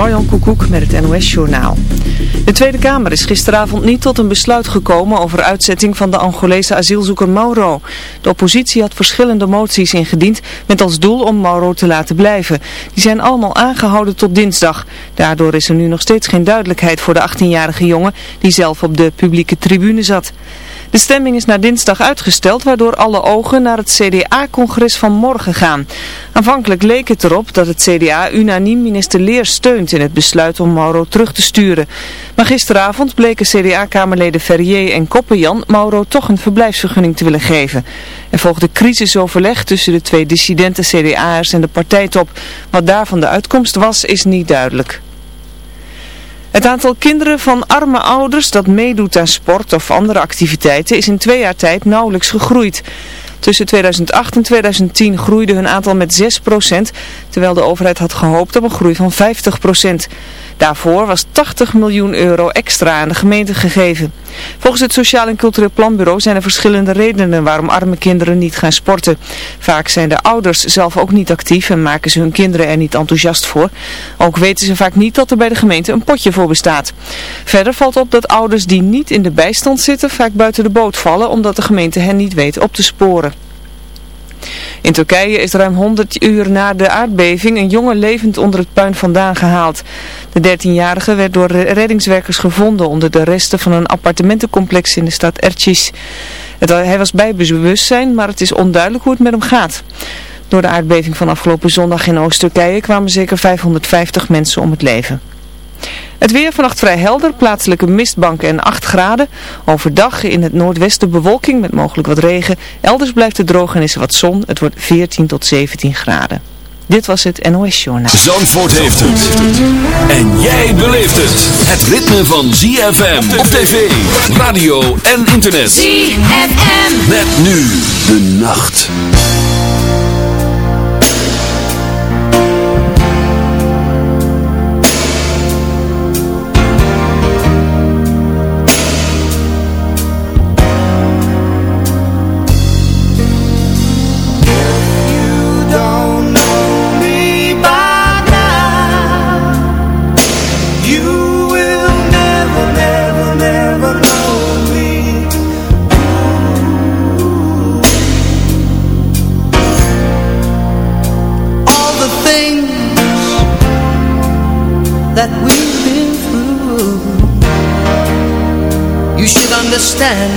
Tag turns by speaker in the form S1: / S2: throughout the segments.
S1: Marjan Koekoek met het NOS-journaal. De Tweede Kamer is gisteravond niet tot een besluit gekomen over uitzetting van de Angolese asielzoeker Mauro. De oppositie had verschillende moties ingediend met als doel om Mauro te laten blijven. Die zijn allemaal aangehouden tot dinsdag. Daardoor is er nu nog steeds geen duidelijkheid voor de 18-jarige jongen die zelf op de publieke tribune zat. De stemming is naar dinsdag uitgesteld, waardoor alle ogen naar het CDA-congres van morgen gaan. Aanvankelijk leek het erop dat het CDA unaniem minister Leer steunt in het besluit om Mauro terug te sturen. Maar gisteravond bleken CDA-kamerleden Ferrier en Koppenjan Mauro toch een verblijfsvergunning te willen geven. Er volgde crisisoverleg tussen de twee dissidente CDA'ers en de partijtop. Wat daarvan de uitkomst was, is niet duidelijk. Het aantal kinderen van arme ouders dat meedoet aan sport of andere activiteiten is in twee jaar tijd nauwelijks gegroeid. Tussen 2008 en 2010 groeide hun aantal met 6%, terwijl de overheid had gehoopt op een groei van 50%. Daarvoor was 80 miljoen euro extra aan de gemeente gegeven. Volgens het Sociaal en Cultureel Planbureau zijn er verschillende redenen waarom arme kinderen niet gaan sporten. Vaak zijn de ouders zelf ook niet actief en maken ze hun kinderen er niet enthousiast voor. Ook weten ze vaak niet dat er bij de gemeente een potje voor bestaat. Verder valt op dat ouders die niet in de bijstand zitten vaak buiten de boot vallen omdat de gemeente hen niet weet op te sporen. In Turkije is ruim 100 uur na de aardbeving een jongen levend onder het puin vandaan gehaald. De 13-jarige werd door reddingswerkers gevonden onder de resten van een appartementencomplex in de stad Ercis. hij was bij bewustzijn, maar het is onduidelijk hoe het met hem gaat. Door de aardbeving van afgelopen zondag in Oost-Turkije kwamen zeker 550 mensen om het leven. Het weer vannacht vrij helder, plaatselijke mistbanken en 8 graden. Overdag in het noordwesten bewolking met mogelijk wat regen. Elders blijft het droog en is er wat zon. Het wordt 14 tot 17 graden. Dit was het NOS Journaal.
S2: Zandvoort heeft het. En jij beleeft het. Het ritme van ZFM op tv, radio en internet.
S3: ZFM.
S2: Met nu de nacht.
S4: understand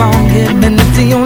S4: on giving, it's the only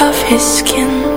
S5: of his skin.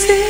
S6: See.